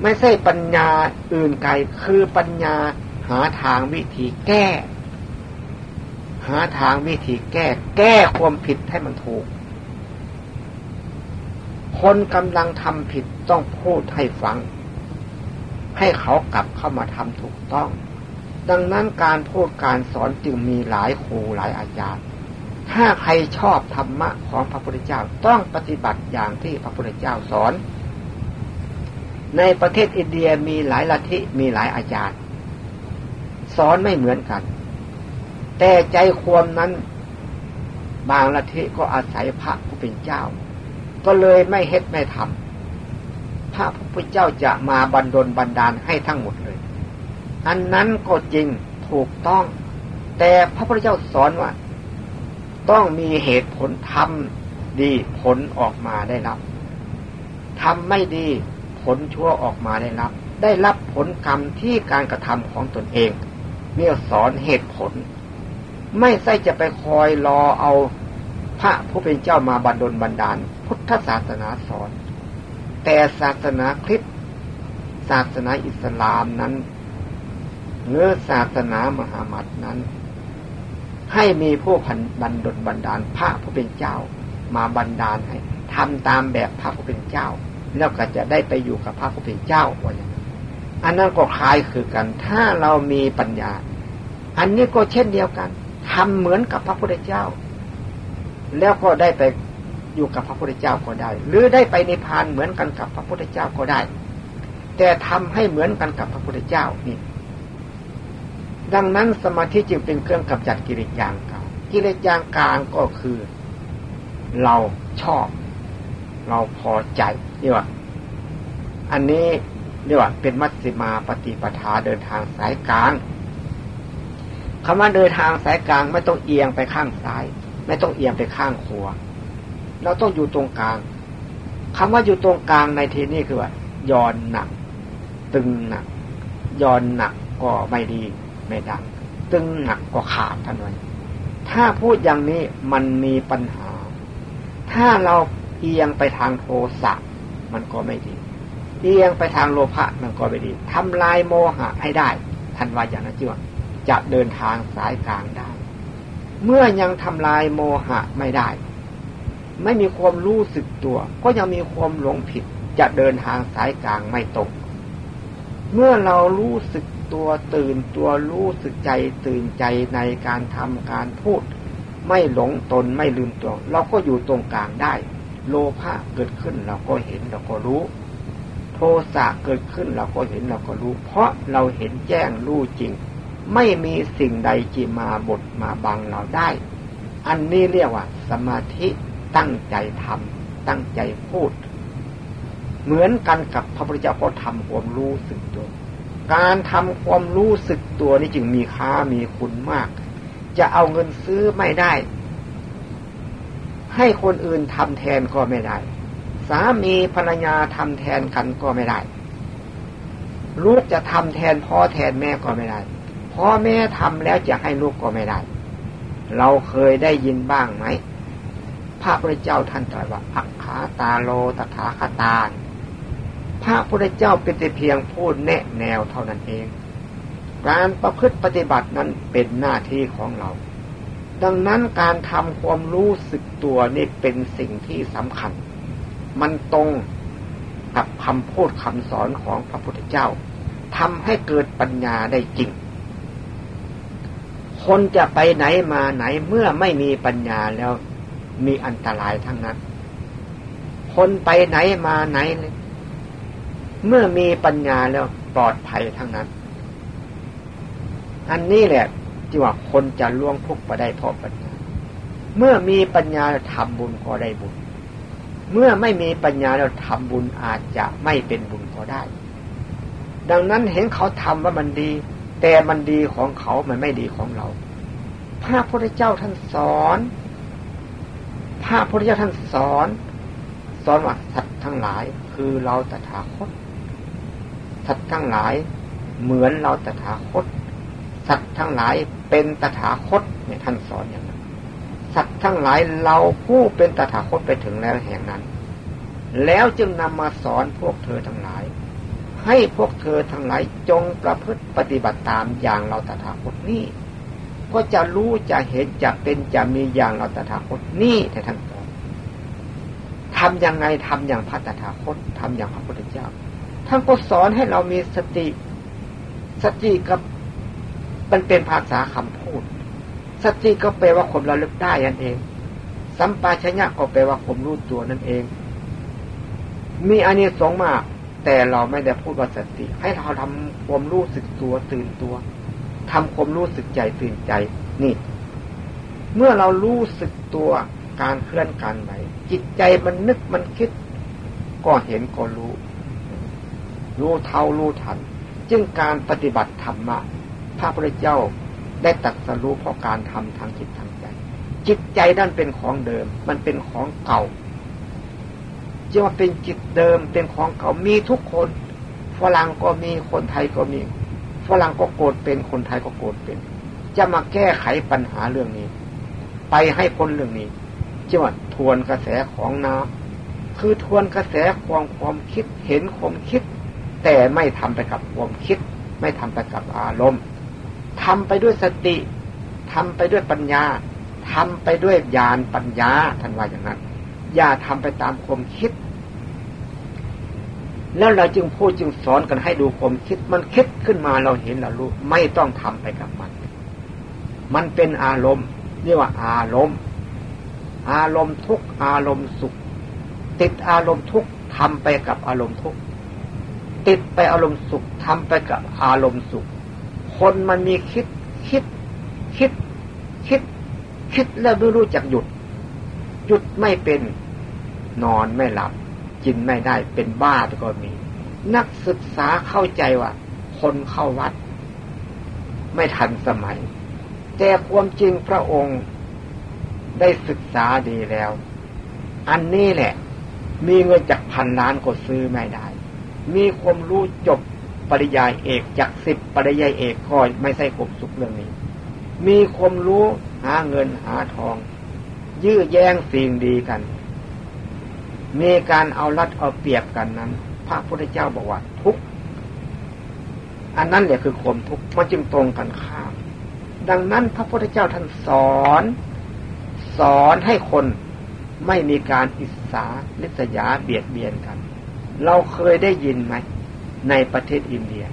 ไม่ใช่ปัญญาอื่นไกลคือปัญญาหาทางวิธีแก้ หาทางวิธีแก้ แก้ความผิดให้มันถูก คนกำลังทำผิดต้องพูดให้ฟัง ให้เขากลับเข้ามาทำถูกต้อง ดังนั้นการพูดการสอนจึงมีหลายครูหลายอาจารย์ ถ้าใครชอบธรรมะของพระพุทธเจ้าต้องปฏิบัติอย่างที่พระพุทธเจ้าสอน ในประเทศอินเดียมีหลายลัทธิมีหลายอาจารย์ สอนไม่เหมือนกัน แต่ใจความนั้น บางลัทธิก็อาศัยพระผู้เป็นเจ้า ก็เลยไม่เฮ็ดไม่ทำพระพุทธเจ้าจะมาบันดลบันดาลให้ทั้งหมดเลย อันนั้นก็จริงถูกต้อง แต่พระพุทธเจ้าสอนว่า ต้องมีเหตุผลทำดีผลออกมาได้รับทำไม่ดีผลชั่วออกมาได้รับ ได้รับผลกรรมที่การกระทำของตนเองเนี่ยสอนเหตุผล ไม่ใช่จะไปคอยรอเอา พระผู้เป็นเจ้ามาบันดลบันดาล พุทธศาสนาสอน แต่ศาสนาคริสต์ศาสนาอิสลามนั้นเนื้อศาสนามหามัดนั้น ให้มีผู้พันบันดลบันดาลพระผู้เป็นเจ้า มาบันดาลให้ทำตามแบบพระผู้เป็นเจ้า แล้วก็จะได้ไปอยู่กับพระผู้เป็นเจ้าว่าอย่างนั้นอันนั้นก็คล้ายคือกัน ถ้าเรามีปัญญา อันนี้ก็เช่นเดียวกันทำเหมือนกับพระพุทธเจ้า แล้วก็ได้ไปอยู่กับพระพุทธเจ้าก็ได้ หรือได้ไปนิพพานเหมือนกันกับพระพุทธเจ้าก็ได้ แต่ทำให้เหมือนกันกับพระพุทธเจ้านี่ดังนั้นสมาธิจึงเป็นเครื่องกำจัดกิเลสอย่างเกลากิเลสอย่างกลางก็คือ เราชอบ เราพอใจนี่ว่า อันนี้เรียกว่าเป็นมัชฌิมาปฏิปทาเดินทางสายกลางคำว่าเดินทางสายกลางไม่ต้องเอียงไปข้างซ้าย ไม่ต้องเอียงไปข้างขวาเราต้องอยู่ตรงกลางคำว่าอยู่ตรงกลางในทีนี้คือว่าย้อนหนัก ตึงหนักย้อนหนักก็ไม่ดีไม่ดัง ตึงหนักก็ขาดท่านไวันถ้าพูดอย่างนี้มันมีปัญหา ถ้าเราเอียงไปทางโทสะมันก็ไม่ดี เอียงไปทางโลภะมันก็ไม่ดีทำลายโมหะให้ได้ท่านว่าอย่างนั้นจีว่าจะเดินทางสายกลางได้ เมื่อยังทำลายโมหะไม่ได้ ไม่มีความรู้สึกตัว ก็ยังมีความหลงผิดจะเดินทางสายกลางไม่ตรงเมื่อเรารู้สึกตัวตื่นตัวรู้สึกใจตื่นใจในการทำการพูด ไม่หลงตนไม่ลืมตัว เราก็อยู่ตรงกลางได้ โลภะเกิดขึ้นเราก็เห็นเราก็รู้ โทสะเกิดขึ้นเราก็เห็นเราก็รู้ เพราะเราเห็นแจ้งรู้จริง ไม่มีสิ่งใดจีมาบทมาบังเราได้ อันนี้เรียกว่า สมาธิตั้งใจทำตั้งใจพูด เหมือนกันกับพระพุทธเจ้าก็ทำความรู้สึกตัว การทำความรู้สึกตัวนี่จึงมีค่ามีคุณมาก จะเอาเงินซื้อไม่ได้ ให้คนอื่นทำแทนก็ไม่ได้ สามีภรรยาทำแทนกันก็ไม่ได้ลูกจะทำแทนพ่อแทนแม่ก็ไม่ได้ พ่อแม่ทำแล้วจะให้ลูกก็ไม่ได้ เราเคยได้ยินบ้างไหมพระพุทธเจ้าท่านตรัสว่าอักขาตาโลตถาคตาพระพุทธเจ้าเป็นแต่เพียงพูดแนะแนวเท่านั้นเอง การประพฤติปฏิบัตินั้นเป็นหน้าที่ของเรา ดังนั้นการทำความรู้สึกตัวนี่เป็นสิ่งที่สำคัญ มันตรงกับคำพูดคำสอนของพระพุทธเจ้าทำให้เกิดปัญญาได้จริง คนจะไปไหนมาไหนเมื่อไม่มีปัญญาแล้วมีอันตรายทั้งนั้น คนไปไหนมาไหนเลยเมื่อมีปัญญาแล้วปลอดภัยทั้งนั้น อันนี้แหละที่ว่าคนจะล่วงทุกข์ไปได้เพราะปัญญา เมื่อมีปัญญาทำบุญก็ได้บุญ เมื่อไม่มีปัญญาแล้วทำบุญอาจจะไม่เป็นบุญก็ได้ ดังนั้นเห็นเขาทำว่ามันดี แต่มันดีของเขามันไม่ดีของเรา พระพุทธเจ้าท่านสอน พระพุทธเจ้าท่านสอน สอนว่าสัตว์ทั้งหลาย คือเราตถาคต สัตว์ทั้งหลาย เหมือนเราตถาคต สัตว์ทั้งหลายเป็นตถาคตเนี่ยท่านสอนอย่างนั้น สัตว์ทั้งหลายเราผู้เป็นตถาคตไปถึงแล้วแห่งนั้น แล้วจึงนำมาสอนพวกเธอทั้งหลาย ให้พวกเธอทั้งหลายจงประพฤติปฏิบัติตามอย่างเราตถาคตนี้ก็จะรู้จะเห็นจะเป็นจะมีอย่างเราตถาคตนี่แต่ท่านสอนทำยังไงทำอย่างพระตถาคตทำอย่างพระพุทธเจ้าท่านก็สอนให้เรามีสติ สติกับมันเป็นภาษาคำพูด สติก็แปลว่าคนระลึกได้นั่นเอง สัมปาชัญญะก็แปลว่าผมรู้ตัวนั่นเอง มีอันนี้สองมาก แต่เราไม่ได้พูดว่าสติ ให้เราทำความรู้สึกตัวตื่นตัวทำความรู้สึกใจตื่นใจ นี่ เมื่อเรารู้สึกตัวการเคลื่อนการไหวจิตใจมันนึกมันคิด ก็เห็นก็รู้ รู้เท่ารู้ทัน จึงการปฏิบัติธรรมะพระพุทธเจ้าได้ตัดสรู้เพราะการทำทางจิตทางใจ จิตใจนั่นเป็นของเดิม มันเป็นของเก่า จะว่าเป็นจิตเดิมเป็นของเก่ามีทุกคนฝรั่งก็มีคนไทยก็มีฝรั่งก็โกรธเป็นคนไทยก็โกรธเป็น จะมาแก้ไขปัญหาเรื่องนี้ ไปให้พ้นเรื่องนี้จะว่าทวนกระแสของน้ำคือทวนกระแสความความคิดเห็นความคิด แต่ไม่ทำไปกับความคิด ไม่ทำไปกับอารมณ์ทำไปด้วยสติทำไปด้วยปัญญาทำไปด้วยญาณปัญญาท่านว่าอย่างนั้น อย่าทำไปตามความคิด แล้วเราจึงพูดจึงสอนกันให้ดูความคิด มันคิดขึ้นมาเราเห็นเรารู้ ไม่ต้องทำไปกับมัน มันเป็นอารมณ์เรียกว่าอารมณ์ อารมณ์ทุกอารมณ์สุข ติดอารมณ์ทุกทำไปกับอารมณ์ทุกติดไปอารมณ์สุขทำไปกับอารมณ์สุข คนมันมีคิดคิด คิด คิด คิดแล้วไม่รู้จักหยุด หยุดไม่เป็น นอนไม่หลับ กินไม่ได้เป็นบ้าก็มี นักศึกษาเข้าใจว่า คนเข้าวัด ไม่ทันสมัย แต่ความจริงพระองค์ได้ศึกษาดีแล้ว อันนี้แหละ มีเงินจากพันล้านก็ซื้อไม่ได้ มีความรู้จบปริยายเอกจากสิบปริยายเอกก็ไม่ใช่ครบสุขเรื่องนี้ มีความรู้หาเงินหาทอง ยื้อแย่งสิ่งดีกัน มีการเอารัดเอาเปรียบกันนั้น พระพุทธเจ้าบอกว่าทุกอันนั้นเนี่ยคือความทุกข์มันจึงตรงกันข้าม ดังนั้นพระพุทธเจ้าท่านสอน สอนให้คนไม่มีการอิสาลิษยาเบียดเบียนกัน เราเคยได้ยินไหม ในประเทศอินเดีย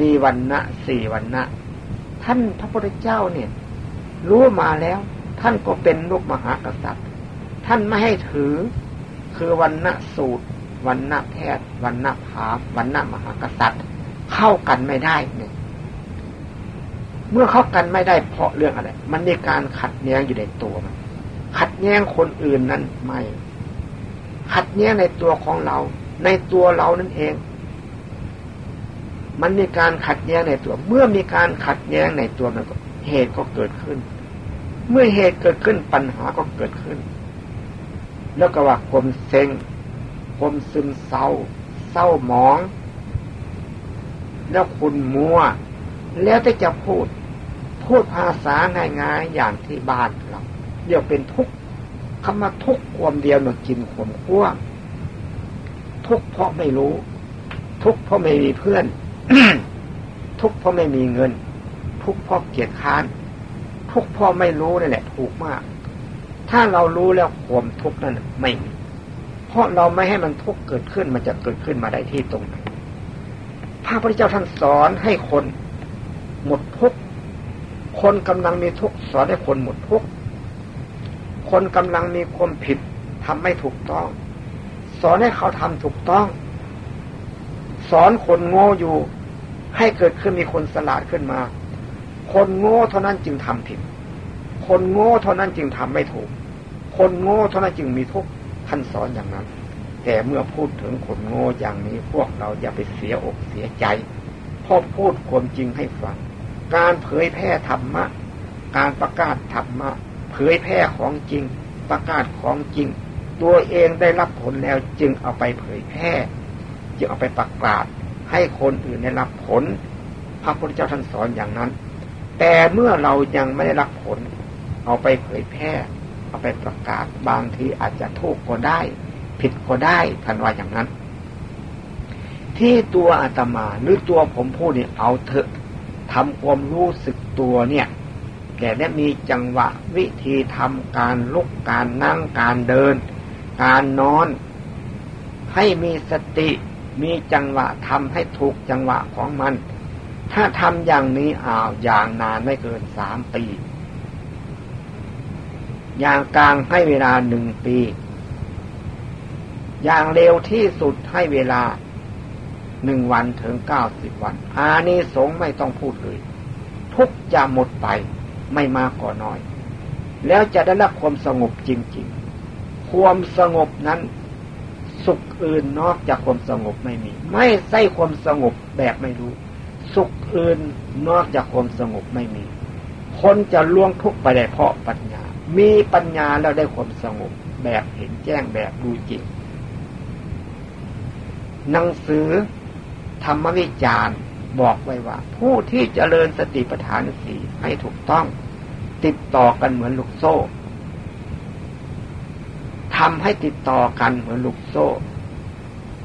มีวันณะสี่วันณะท่านพระพุทธเจ้าเนี่ย รู้มาแล้ว ท่านก็เป็นลูกมหากษัตริย์ ท่านไม่ให้ถือ คือวันณะสูตรวันณะแพทย์วันณะพาวันณะมหากษัตริย์ เข้ากันไม่ได้เนี่ยเมื่อเข้ากันไม่ได้เพราะเรื่องอะไร มันมีการขัดแย้งอยู่ในตัวมัน ขัดแย้งคนอื่นนั้นไม่ ขัดแย้งในตัวของเรา ในตัวเรานั่นเอง มันมีการขัดแย้งในตัว เมื่อมีการขัดแย้งในตัวมันก็เหตุก็เกิดขึ้น เมื่อเหตุเกิดขึ้นปัญหาก็เกิดขึ้น แล้วก็ว่าความเซ็งความซึมเศร้า เศร้าหมอง แล้วคุณมัว แล้วจะจะพูด พูดภาษาง่ายๆอย่างที่บ้านเราเรียกเป็นทุกข์คำว่าทุกข์ความเดียวหนกินขมขั้วทุกข์เพราะไม่รู้ ทุกข์เพราะไม่มีเพื่อน ทุกข์เพราะไม่มีเงิน ทุกข์เพราะเกียจค้าน ทุกข์เพราะไม่รู้นี่แหละ ถูกมาก ถ้าเรารู้แล้วความทุกข์นั้นไม่มีเพราะเราไม่ให้มันทุกข์เกิดขึ้นมันจะเกิดขึ้นมาได้ที่ตรงไหนพระพุทธเจ้าท่านสอนให้คน หมดทุกข์คนกำลังมีทุกข์สอนให้คนหมดทุกข์คนกำลังมีความผิดทำไม่ถูกต้อง สอนให้เขาทำถูกต้อง สอนคนโง่อยู่ ให้เกิดขึ้นมีคนสลาดขึ้นมา คนโง่เท่านั้นจึงทำผิด คนโง่เท่านั้นจึงทำไม่ถูก คนโง่เท่านั้นจึงมีทุกข์ท่านสอนอย่างนั้น แต่เมื่อพูดถึงคนโง่อย่างนี้พวกเราอย่าไปเสียอกเสียใจพราะพูดความจริงให้ฟัง การเผยแพร่ธรรมะ การประกาศธรรมะ เผยแพร่ของจริง ประกาศของจริง ตัวเองได้รับผลแล้วจึงเอาไปเผยแพร่ จึงเอาไปประกาศให้คนอื่นได้รับผลพระพุทธเจ้าท่านสอนอย่างนั้น แต่เมื่อเรายังไม่ได้รับผล เอาไปเผยแพร่ เอาไปประกาศบางทีอาจจะถูกก็ได้ ผิดก็ได้ท่านว่าอย่างนั้น ที่ตัวอาตมาหรือตัวผมพูดเนี่ยเอาเถอะทำความรู้สึกตัวเนี่ยแก่ได้มีจังหวะวิธีทำการลุกการนั่งการเดิน การนอน ให้มีสติมีจังหวะทำให้ถูกจังหวะของมัน ถ้าทำอย่างนี้อ้าวอย่างนานไม่เกินสามปี อย่างกลางให้เวลาหนึ่งปี อย่างเร็วที่สุดให้เวลาหนึ่งวันถึงเก้าสิบวัน อานิสงส์ไม่ต้องพูดเลย ทุกจะหมดไปไม่มากก็น้อย แล้วจะได้รับความสงบจริง ๆ ความสงบนั้น สุขอื่นนอกจากความสงบไม่มี ไม่ใช่ความสงบแบบไม่รู้ สุขอื่นนอกจากความสงบไม่มี คนจะล่วงทุกข์ไปได้เพราะปัญญา มีปัญญาแล้วได้ความสงบแบบเห็นแจ้งแบบรู้จริง หนังสือธรรมวิจารณ์บอกไว้ว่า ผู้ที่จเจริญสติปัฏฐานสี่ให้ถูกต้อง ติดต่อกันเหมือนลูกโซ่ทำให้ติดต่อกันเหมือนลูกโซ่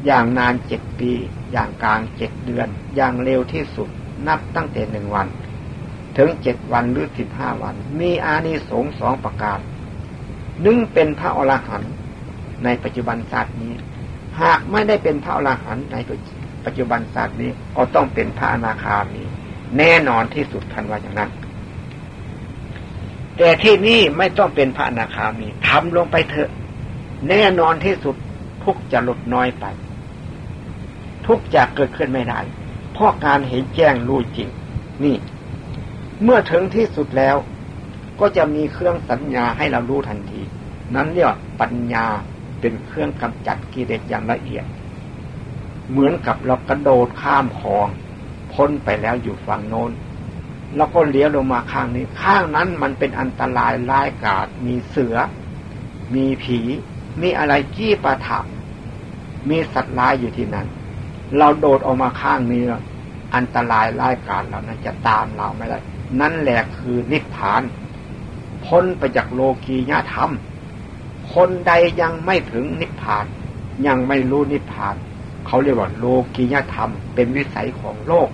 อย่างนานเจ็ดปี อย่างกลางเจ็ดเดือน อย่างเร็วที่สุดนับตั้งแต่หนึ่งวัน ถึงเจ็ดวันหรือสิบห้าวัน มีอานิสงส์สองประการหนึ่งเป็นพระอรหันต์ในปัจจุบันศาสตร์นี้ หากไม่ได้เป็นพระอรหันต์ในปัจจุบันศาสตร์นี้ก็ต้องเป็นพระอนาคามีแน่นอนที่สุดทันว่าอย่างนั้น แต่ที่นี่ไม่ต้องเป็นพระอนาคามีทำลงไปเถอะ แน่นอนที่สุดทุกจะลดน้อยไป ทุกจะเกิดขึ้นไม่ได้ เพราะการเห็นแจ้งรู้จริง นี่ เมื่อถึงที่สุดแล้ว ก็จะมีเครื่องสัญญาให้เรารู้ทันที นั้นเรียกปัญญาเป็นเครื่องกำจัดกิเลสอย่างละเอียด เหมือนกับเรากระโดดข้ามคลอง พ้นไปแล้วอยู่ฝั่งโน้นแล้วก็เลี้ยวลงมาข้างนี้ ข้างนั้นมันเป็นอันตรายร้ายกาจมีเสือ มีผี มีอะไรจี้ประทับมีสัตว์ร้ายอยู่ที่นั้น เราโดดออกมาข้างนี้อันตรายร้ายกาจเรานั้นจะตามเราไม่ได้ นั่นแหละคือนิพพาน พ้นไปจากโลกียธรรม คนใดยังไม่ถึงนิพพาน ยังไม่รู้นิพพาน เขาเรียกว่าโลกียธรรม เป็นวิสัยของโลก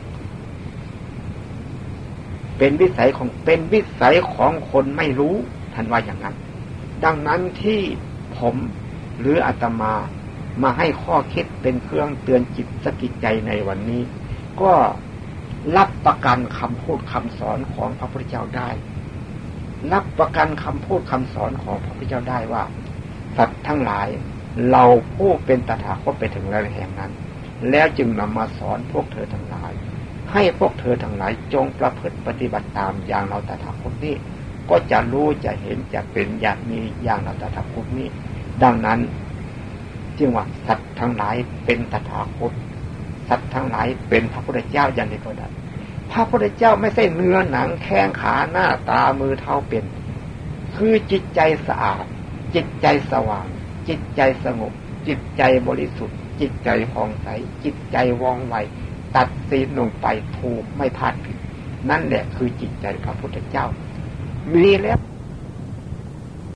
เป็นวิสัยของเป็นวิสัยของคนไม่รู้ท่านว่าอย่างนั้น ดังนั้นที่ผมหรืออาตมา มาให้ข้อคิดเป็นเครื่องเตือนจิตสกิจใจในวันนี้ ก็รับประกันคำพูดคำสอนของพระพุทธเจ้าได้ รับประกันคำพูดคำสอนของพระพุทธเจ้าได้ว่าสัตว์ทั้งหลายเราผู้เป็นตถาคตไปถึงแล้วแห่งนั้น แล้วจึงนำมาสอนพวกเธอทั้งหลาย ให้พวกเธอทั้งหลายจงประพฤติปฏิบัติตามอย่างเราตถาคตนี้ก็จะรู้จะเห็นจะเป็นอย่างนี้อย่างเราตถาคตนี้ ดังนั้น จึงว่าสัตว์ทั้งหลายเป็นตถาคตสัสัตว์ทั้งหลายเป็นพระพุทธเจ้าอย่างนี้ก็ได้พระพุทธเจ้าไม่ใช่เนื้อหนังแข้งขาหน้าตามือเท้าเป็น คือจิตใจสะอาด จิตใจสว่าง จิตใจสงบ จิตใจบริสุทธิ์ จิตใจผ่องใส จิตใจว่องไวตัดสินลงไปถูกไม่พลาดผิด นั่นแหละคือจิตใจพระพุทธเจ้า มีแล้ว